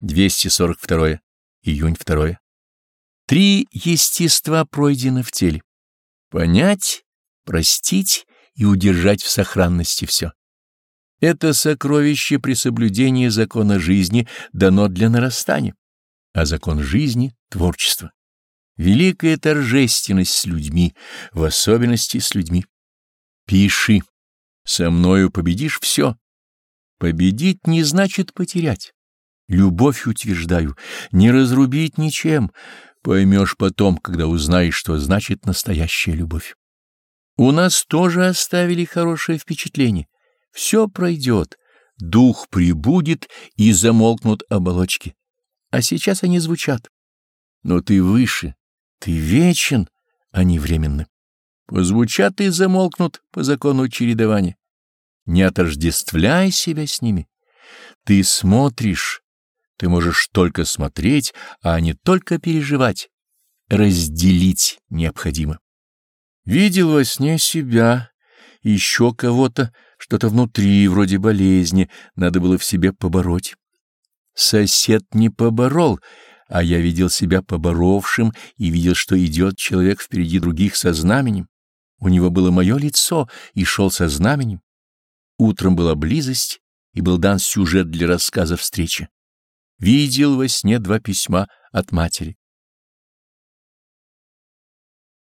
242. Июнь 2. Три естества пройдены в теле. Понять, простить и удержать в сохранности все. Это сокровище при соблюдении закона жизни дано для нарастания, а закон жизни — творчество. Великая торжественность с людьми, в особенности с людьми. Пиши. Со мною победишь все. Победить не значит потерять. Любовь утверждаю, не разрубить ничем. Поймешь потом, когда узнаешь, что значит настоящая любовь. У нас тоже оставили хорошее впечатление. Все пройдет, дух прибудет и замолкнут оболочки. А сейчас они звучат. Но ты выше, ты вечен, они временны. Позвучат и замолкнут по закону чередования. Не отождествляй себя с ними. Ты смотришь, ты можешь только смотреть, а не только переживать. Разделить необходимо. Видел во сне себя, еще кого-то, что-то внутри, вроде болезни, надо было в себе побороть. Сосед не поборол, а я видел себя поборовшим и видел, что идет человек впереди других со знаменем. У него было мое лицо и шел со знаменем. Утром была близость, и был дан сюжет для рассказа встречи. Видел во сне два письма от матери.